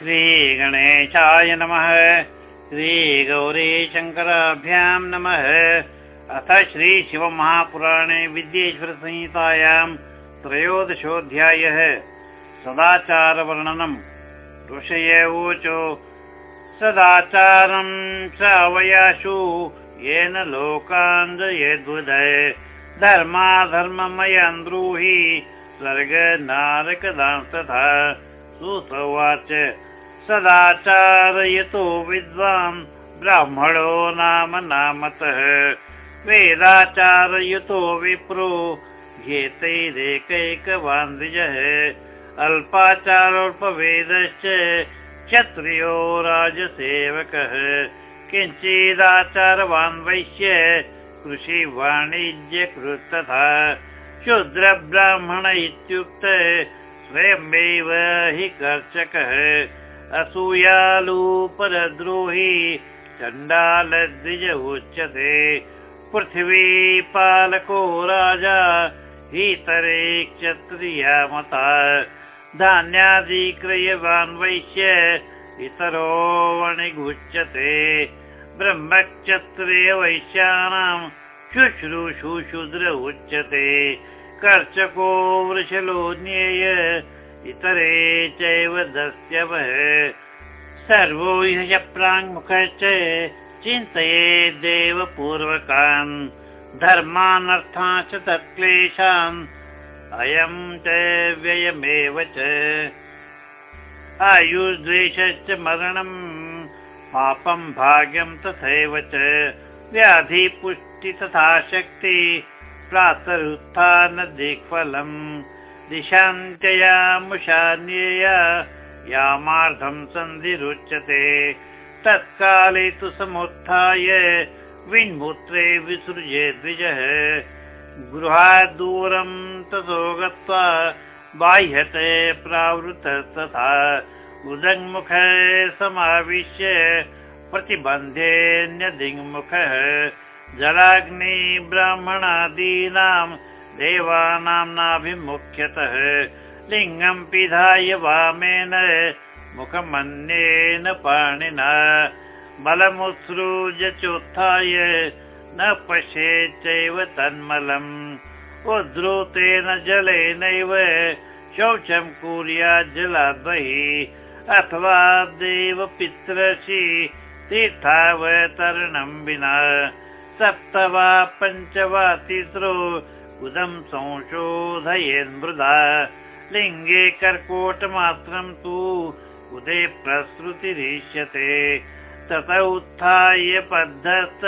श्रीगणेशाय नमः। श्रीगौरीशङ्कराभ्यां नमः। अथ श्रीशिवमहापुराणे विद्येश्वरसंहितायां त्रयोदशोऽध्यायः। सदाचारवर्णनम्। ऋषय ऊचो सदाचारं च अवयाशु येन लोकाञ्जयेद्वदय धर्माधर्ममयान्द्रूहि स्वर्ग नारकदां तथा सुसवाच सदाचारयतो विद्वान् ब्राह्मणो नाम नामतः। वेदाचारयुतो विप्रो ह्येतैरेकैकवान् द्विजः अल्पाचारोपवेदश्च क्षत्रियो राजसेवकः। किञ्चिदाचारवान् वैश्य कृषिवाणिज्यकृत् तथा शूद्रब्राह्मण इत्युक्त स्वयमेव हि कर्षकः असूयालुपरद्रोही चण्डालद्विज उच्यते पृथिवीपालको राजा हीतरे क्षत्रिया मता धान्यादिक्रयवान् वैश्य इतरो वणिगुच्यते ब्रह्मक्षत्रे वैश्यानां शुश्रूषुशूद्र उच्यते कर्चको वृषलो ज्ञेय इतरे चैव दस्यवः सर्वो ह्य प्राङ्मुखश्च चिन्तयेदेव पूर्वकान् धर्मानर्थाश्च तत्क्लेशान् अयं च व्ययमेव च। आयुर्द्वेषश्च मरणम् पापं भाग्यं तथैव च। व्याधिपुष्टि तथा शक्ति प्रातरुत्थान दिक्फलम् दिशान्त्यया मुषान्यया यामार्धं सन्धिरुच्यते। तत्काले तु समुत्थाय विन्मूत्रे विसृजे द्विजः। गृहात् दूरं ततो गत्वा बाह्यते प्रावृत तथा उदङ्मुख समाविश्य प्रतिबन्धेऽन्यदिङ्मुखः जलाग्नि ब्राह्मणादीनां देवानां नाभिमुख्यतः लिङ्गं पिधाय वामेन मुखमन्येन पाणिना बलमुत्सृज चोत्थाय न पश्येच्चैव तन्मलम्। उद्धृतेन जलेनैव शौचं कुर्यात् जलाद् बहिः अथवा देव पितृषि तीर्थावतरणं विना। सप्त वा पञ्च वा तिस्रो उदं संशोधयेन्मृदा लिङ्गे कर्कोटमात्रं तु उदे प्रसृतिरिष्यते। तत उत्थाय पद्धत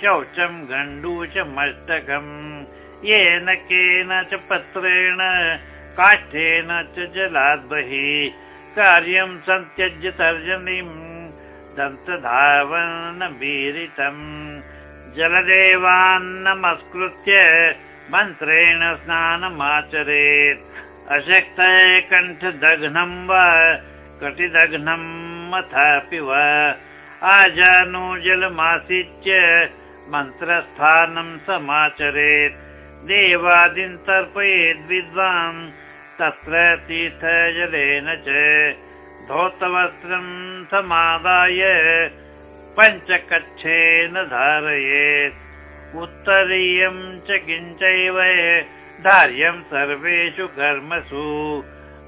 शौचं गण्डूचमस्तकम् येन केन च पत्रेण काष्ठेन च जलाद् बहिः कार्यं सन्त्यज्य तर्जनीम् दन्तधावन् मीरितम् जलदेवान्नमस्कृत्य मन्त्रेण स्नानमाचरेत्। अशक्त कण्ठदघ्नं वा कटिदघ्नम् अथापि वा आजानुजलमासीच्य मन्त्रस्थानं समाचरेत्। देवादिन् तर्पयेद् विद्वान् तत्र तीर्थजलेन च धौतवस्त्रं समादाय पञ्चकच्छेन धारयेत् उत्तरीयं च किञ्चैव धार्यं सर्वेषु कर्मसु।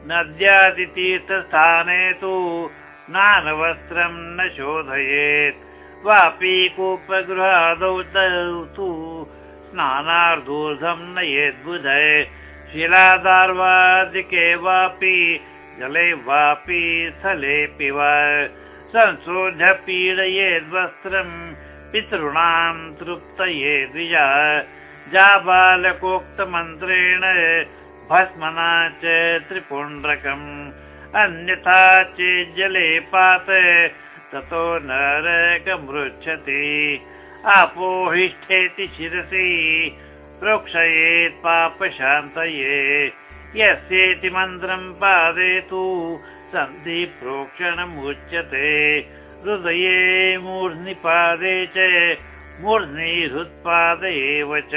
नद्यादितीर्थस्थाने तु स्नानवस्त्रं न शोधयेत्। वापि कूपगृहादौ तु स्नानार्धूर्धं नयेद्बुधय शिलादार्वादिके वापि जले वापि स्थलेऽपि वा। संशोध्य पीडयेद्वस्त्रम् पितॄणां तृप्तये द्विजा। जाबालकोक्तमन्त्रेण भस्मना च त्रिपुण्ड्रकम्। अन्यथा चेज्जले पात ततो नरकमृच्छति आपोहिष्ठेति शिरसि प्रोक्षयेत् पापशान्तये। यस्येति मन्त्रं पादे तु सन्धि प्रोक्षणमुच्यते हृदये मूर्ध्निपादे च मूर्ध्नि हृत्पाद एव च।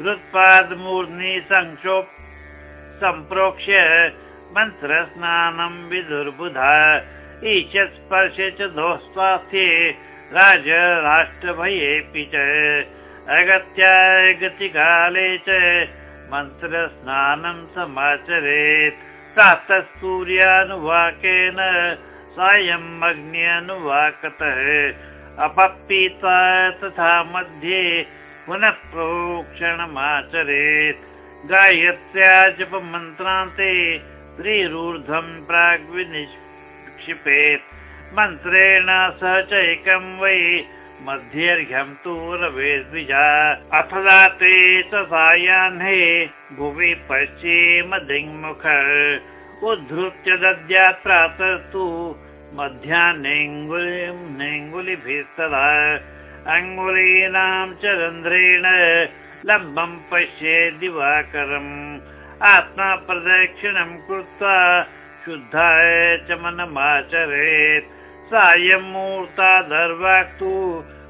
हृत्पादमूर्ध्नि संक्षोप् सम्प्रोक्ष्य मन्त्रस्नानं विदुर्बुधा। ईशत् स्पर्शे च दोस्वास्थ्ये राज राष्ट्रभयेऽपि च। अगत्याय गतिकाले च मन्त्रस्नानं समाचरेत्। प्रातः सूर्यानुवाकेन सायम् अग्न्यनुवाकतः। अपपीत्वा तथा मध्ये पुनः प्रोक्षणमाचरेत्। गायत्र्या जपमन्त्रान्ते त्रिरूर्ध्वं प्राग्विनिक्षिपेत् मन्त्रेण सह चैकं वै मध्यर्घ्यं तु रवे द्विजा अथ दाते स सायाह्ने भुवि पश्चिमदिङ्मुख उद्धृत्य दद्यात् प्रातस्तु मध्याह्नेऽङ्गुलिभिस्तदा अङ्गुलीनां च रन्ध्रेण लम्बं पश्ये दिवाकरम् आत्मा प्रदक्षिणं कृत्वा शुद्धाय च मनमाचरेत् सायं मूर्तादर्वाक्तु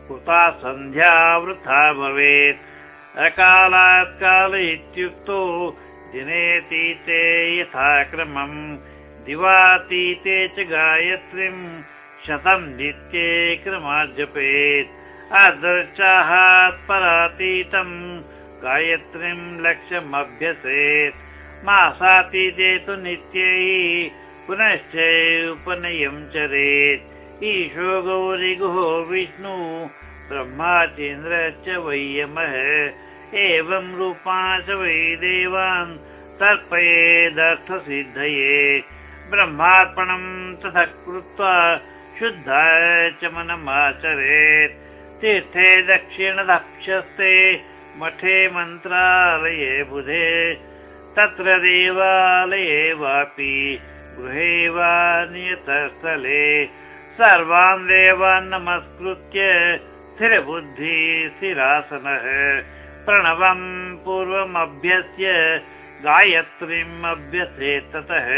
कृता सन्ध्या वृथा भवेत् अकालात् काल इत्युक्तो दिनेतीते यथाक्रमम् दिवातीते च गायत्रीं शतं नित्ये क्रमाजपेत् आदर्शात् परातीतं गायत्रीं लक्ष्यमभ्यसेत्। मासातीते तु नित्यैः पुनश्च उपनयं चरेत् ईशो गौरि गुहो विष्णु ब्रह्माचेन्द्र च वैयमः एवं रूपा च वै देवान् तर्पयेदर्थसिद्धये। ब्रह्मार्पणं तथा कृत्वा शुद्धाय च मनमाचरेत्। तीर्थे दक्षिणदक्षस्ते मठे मन्त्रालये बुधे। तत्र देवालये वापि गृहे वा नियतस्थले। सर्वान् देवान् नमस्कृत्य स्थिरबुद्धि स्थिरासनः प्रणवम् पूर्वमभ्यस्य गायत्रीम् अभ्यसेत् ततः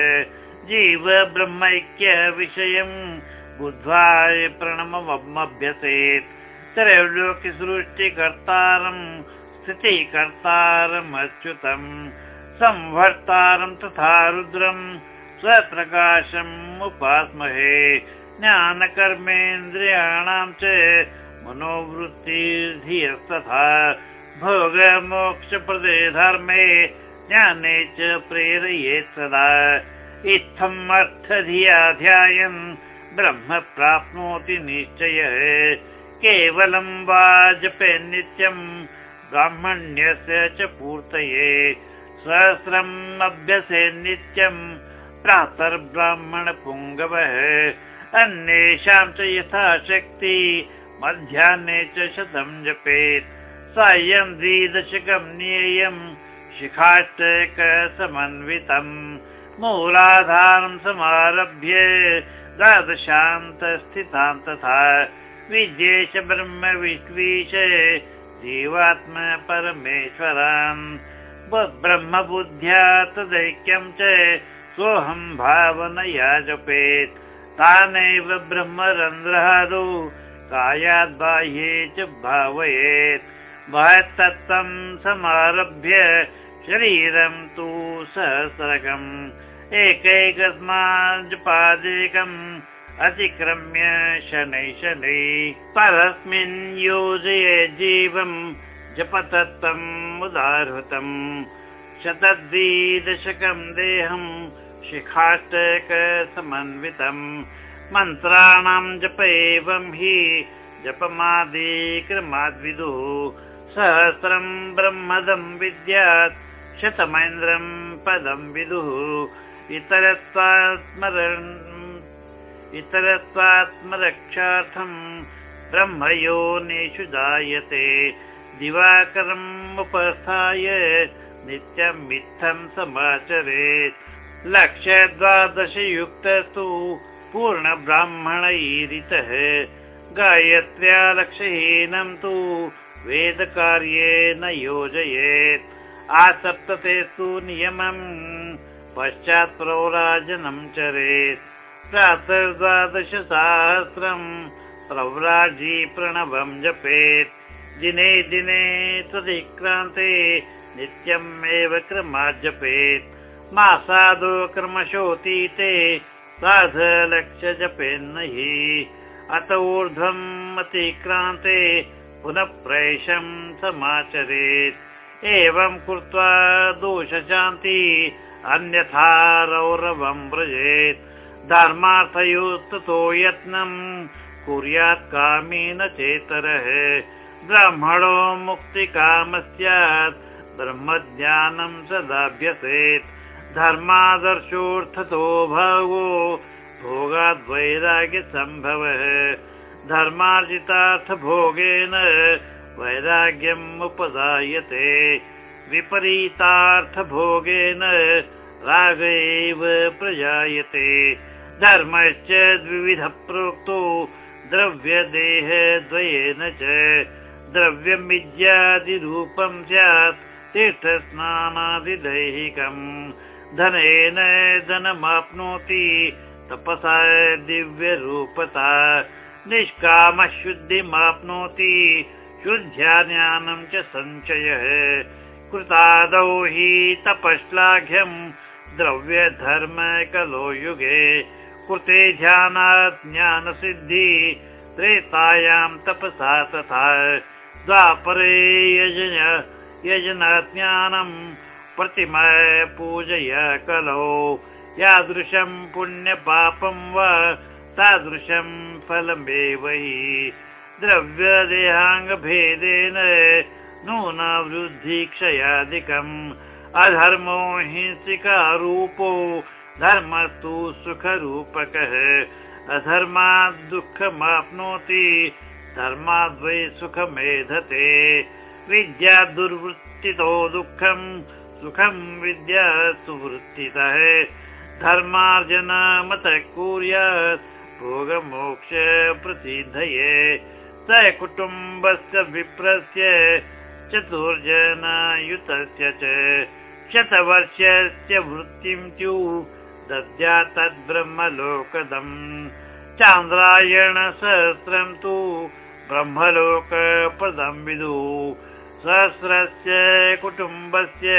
जीव ब्रह्मैक्य विषयम् बुद्ध्वा प्रणवमभ्यसेत्। त्रैलोक्यसृष्टिकर्तारम् स्थितिकर्तारम् अच्युतम् संवर्तारम् तथा रुद्रम् स्वप्रकाशम् उपास्महे। ज्ञानकर्मेन्द्रियाणां च मनोवृत्तिर्धियस्तथा भोगमोक्षप्रदे धर्मे ज्ञाने च प्रेरयेत् सदा। इत्थम् अर्थधिया ध्यायन् ब्रह्म प्राप्नोति निश्चयः। केवलं वा जपे नित्यम् ब्राह्मण्यस्य च पूर्तये। सहस्रम् अभ्यसे नित्यम् प्रातर्ब्राह्मणपुङ्गवः। अन्येषां च यथाशक्ति मध्याह्ने च शतं जपेत् सायं द्विदशकं ज्ञेयं शिखाष्टकसमन्वितम् मूलाधारं समारभ्य द्वादशान्तस्थितां तथा विद्येश ब्रह्म विश्वीश जीवात्म परमेश्वरान्। ब्रह्मबुद्ध्या तदैक्यं च सोऽहं भावनया जपेत् तानेव ब्रह्मरन्ध्रादौ कायाद्बाह्ये च भावयेत् समारभ्य शरीरं तु सहस्रकम् एकैकस्मात् जपादेकम् अतिक्रम्य शनै शनै परस्मिन् योजये जीवम् जपतत्त्वम् उदाहृतम् शतद्विदशकं देहम् शिखाष्टकसमन्वितम् मन्त्राणां जप एवं हि जपमादिक्रमाद्विदुः सहस्रं ब्रह्मदं विद्यात् शतमेन्द्रं पदं विदुः। इतरत्वात्मरन् इतरत्वात्मरक्षार्थम् ब्रह्मयोनिषु जायते। दिवाकरम् उपस्थाय नित्यम् इत्थं समाचरेत्। लक्ष्यद्वादशयुक्तस्तु पूर्णब्राह्मणैरितः। गायत्र्या लक्ष्यहीनं तु वेदकार्ये न योजयेत् आसप्ततेस्तु नियमम् पश्चात् प्रौराजनं चरेत्। प्रातर्द्वादशसहस्रम् प्रव्राजी प्रणवं जपेत्। दिने दिने त्वदिक्रान्ते नित्यम् एव क्रमात् जपेत्। मासादो क्रमशोऽतीते साधलक्ष्य जपेन्न हि अत ऊर्ध्वम् अतिक्रान्ते पुनः प्रैषम् समाचरेत्। एवं कृत्वा दोषशान्ति अन्यथा रौरवम् व्रजेत्। धर्मार्थयुस्ततो यत्नम् कुर्यात् कामेन चेतरः। ब्राह्मणो मुक्तिकाम स्यात् ब्रह्मज्ञानम् सदाभ्यसेत्। धर्मादर्शोऽर्थतो भगो भोगाद्वैराग्यसम्भवः धर्मार्जितार्थभोगेन वैराग्यम् उपदायते विपरीतार्थभोगेन राग एव प्रजायते। धर्मश्च द्विविध प्रोक्तो द्रव्यदेहद्वयेन च। द्रव्यमिज्यादिरूपं स्यात् तीर्थस्नानादिदैहिकम्। धनेन धनमाप्नोति तपसा दिव्यरूपता निष्कामशुद्धिमाप्नोति। शुद्ध्या ज्ञानं च सञ्चयः कृतादौ हि तपश्लाघ्यम् द्रव्यधर्म कलो युगे कृते ध्यानात् ज्ञानसिद्धि त्रेतायां तपसा तथा। द्वापरे यजन यजनज्ञानम् प्रतिमय पूजय कलौ। यादृशम् पुण्यपापं वा तादृशम् फलमेव हि द्रव्यदेहाङ्गभेदेन नूनवृद्धि क्षयादिकम् अधर्मो हिंसिकारूपो धर्मस्तु सुखरूपकः। अधर्मात् दुःखमाप्नोति, धर्माद्वै सुखमेधते। विद्या दुर्वृत्तितो दुःखम् सुखं विद्या सुवृत्तितः। धर्मार्जन मत कुर्यात् भोगमोक्ष प्रसिद्धये स कुटुम्बस्य विप्रस्य चतुर्जनयुतस्य च। शतवर्षस्य वृत्तिं च्यु दद्या तद्ब्रह्मलोकदम्। चान्द्रायणसहस्रं तु ब्रह्मलोकपदं विदुः। सहस्रस्य कुटुम्बस्य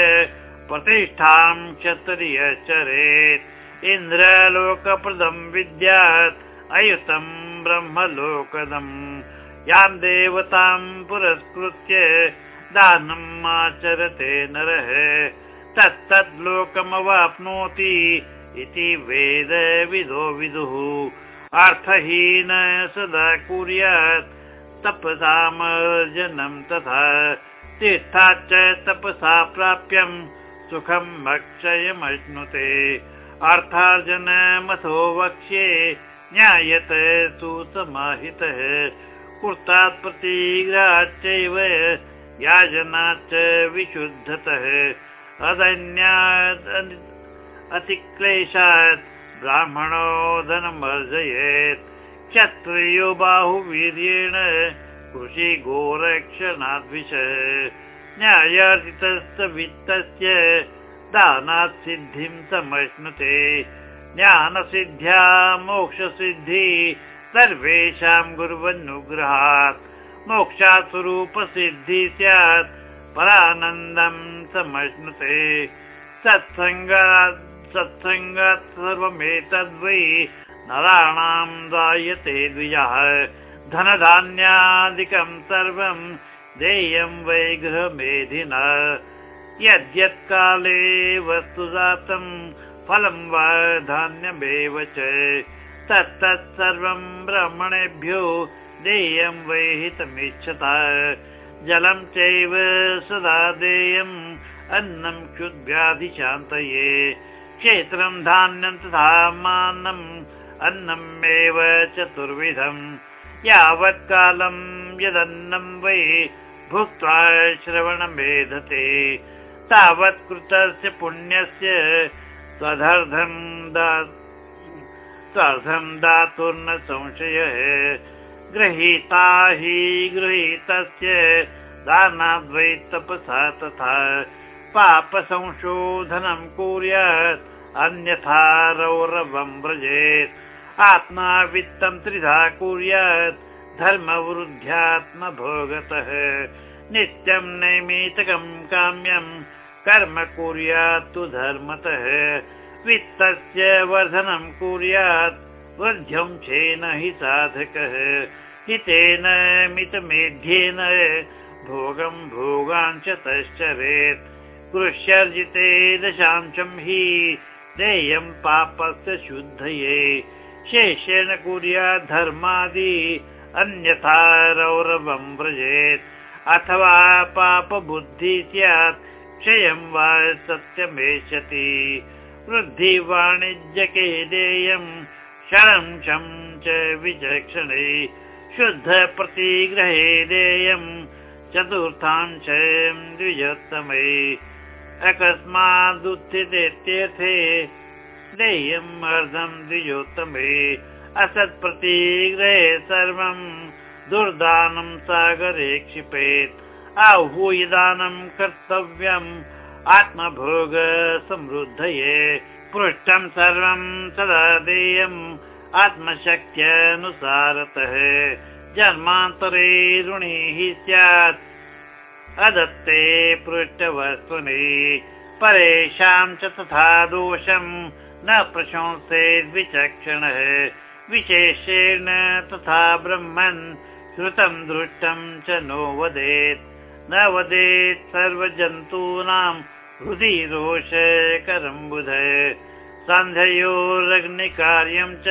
प्रतिष्ठां क्षत्रियचरेत्। इन्द्रलोकप्रदम् विद्यात् अयुतं ब्रह्मलोकदम्। यां देवतां पुरस्कृत्य दानम् आचरते नरः। तत्तद्लोकमवाप्नोति इति वेद विदो। अर्थहीन सदा कुर्यात् तपसामर्जनम् तथा। तीर्थाच्च तपसा प्राप्यम् सुखम् अक्षयमश्नुते अर्थार्जनमथो वक्ष्ये ज्ञायत सुसमाहितः कुर्तात् प्रतिग्राच्चैव याजनाच्च विशुद्धतः। अदन्यात् अतिक्लेशात् ब्राह्मणो धनमर्जयेत् क्षत्रियो बाहुवीर्येण कृषि गोरक्षणाद्विष न्यायार्जितस्य वित्तस्य दानात् सिद्धिं समश्नुते ज्ञानसिद्ध्या मोक्षसिद्धि सर्वेषां गुर्वनुग्रहात् मोक्षात् स्वरूपसिद्धि स्यात् परानन्दं समश्नुते। सत्सङ्गात् सत्सङ्गात् सर्वमेतद्वै नराणां दायते द्विजः। धनधान्यादिकं सर्वं देयं वै गृहमेधिन। यद्यत्काले वस्तु जातं फलं वा धान्यमेव च। तत्तत् सर्वं ब्राह्मणेभ्यो देयं वै हितमिच्छता। जलं चैव सदा देयम् अन्नं क्षुद्व्याधिशान्तये क्षेत्रं धान्यं तथा मानम् अन्नमेव चतुर्विधम्। यावत्कालं यदन्नं वै भुक्त्वा श्रवणमेधते। तावत् कृतस्य पुण्यस्य स्वधर्धं दातुर्न संशयः। गृहीता हि गृहीतस्य दानाद्वै तपसा तथा पापसंशोधनं कुर्यात् अन्यथा रौरवं व्रजेत्। आत्मा वित्तं त्रिधा कुर्यात् धर्मवृद्ध्यात्मभोगतः। नित्यं नैमितकं काम्यं कर्म कुर्यात् तु धर्मतः। वित्तस्य वर्धनं कुर्यात् वध्यंशेन हि साधकः। हितेन मितमेध्येन भोगं भोगान् च तश्चरेत्। कृष्यर्जिते दशांशं हि देयं पापस्य शुद्धये। शेषेण कुर्यात् धर्मादि अन्यथा रौरवं व्रजेत्। अथवा पापबुद्धि स्यात् क्षयं वा सत्यमेष्यति वृद्धिवाणिज्यके देयं शं च विचक्षणे शुद्ध प्रतिग्रहे देयं चतुर्थांशं द्विजोत्तमे। अकस्मादुत्थितेत्यर्थे देयम् अर्धं द्विजोत्तमे। असत्प्रतिग्रहे सर्वं दुर्दानं सागरे क्षिपेत् आहूयदानं कर्तव्यम् आत्मभोग समृद्धये पृष्ठं सर्वं सदा देयम् आत्मशक्त्यनुसारतः। जन्मान्तरे ऋणिः स्यात्। अदत्ते पृष्ठवस्तुनि परेषां च तथा दोषं न प्रशंसेद् विचक्षणः। विशेषेण तथा ब्रह्मन् श्रुतं दृष्टं च नो वदेत् न वदेत् सर्वजन्तूनां हृदि रोषकरं बुध। सन्धयोरग्निकार्यं च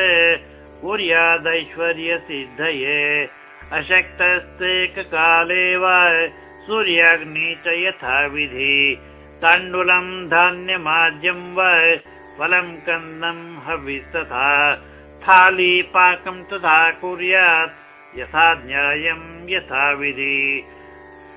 कुर्यादैश्वर्यसिद्धये। अशक्तस्तेककाले वा सूर्याग्नि च यथा विधि ताण्डुलं धान्यमाज्यं वा फलं कन्दं हविस्तथा पाकं तथा कुर्यात् यथा ज्ञायं यथा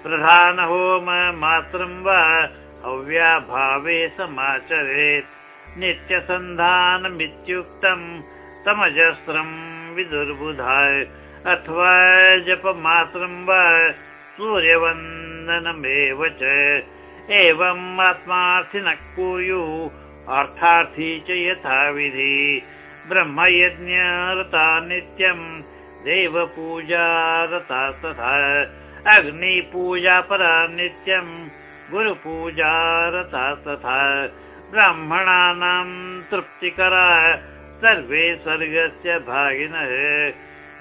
विधि प्रधानहोम मात्रं वा अव्याभावे समाचरेत्। नित्यसन्धानमित्युक्तं तमजस्रं विदुर्बुधाय। अथवा जपमात्रं वा सूर्यवन्दनमेव च। एवम् आत्मार्थिनः कुर्यु अर्थार्थी च यथा विधि ब्रह्मयज्ञरता नित्यम् देवपूजा रता तथा अग्निपूजा परा नित्यम् तथा ब्राह्मणानां तृप्तिकरा सर्वे स्वर्गस्य भागिनः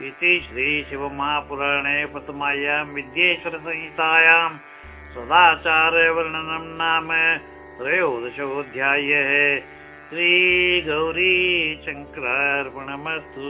इति श्रीशिवमहापुराणे प्रथमायां विद्येश्वरसंहितायां सदाचारवर्णनं नाम त्रयोदशोऽध्यायः। श्रीगौरी शङ्करार्पणमस्तु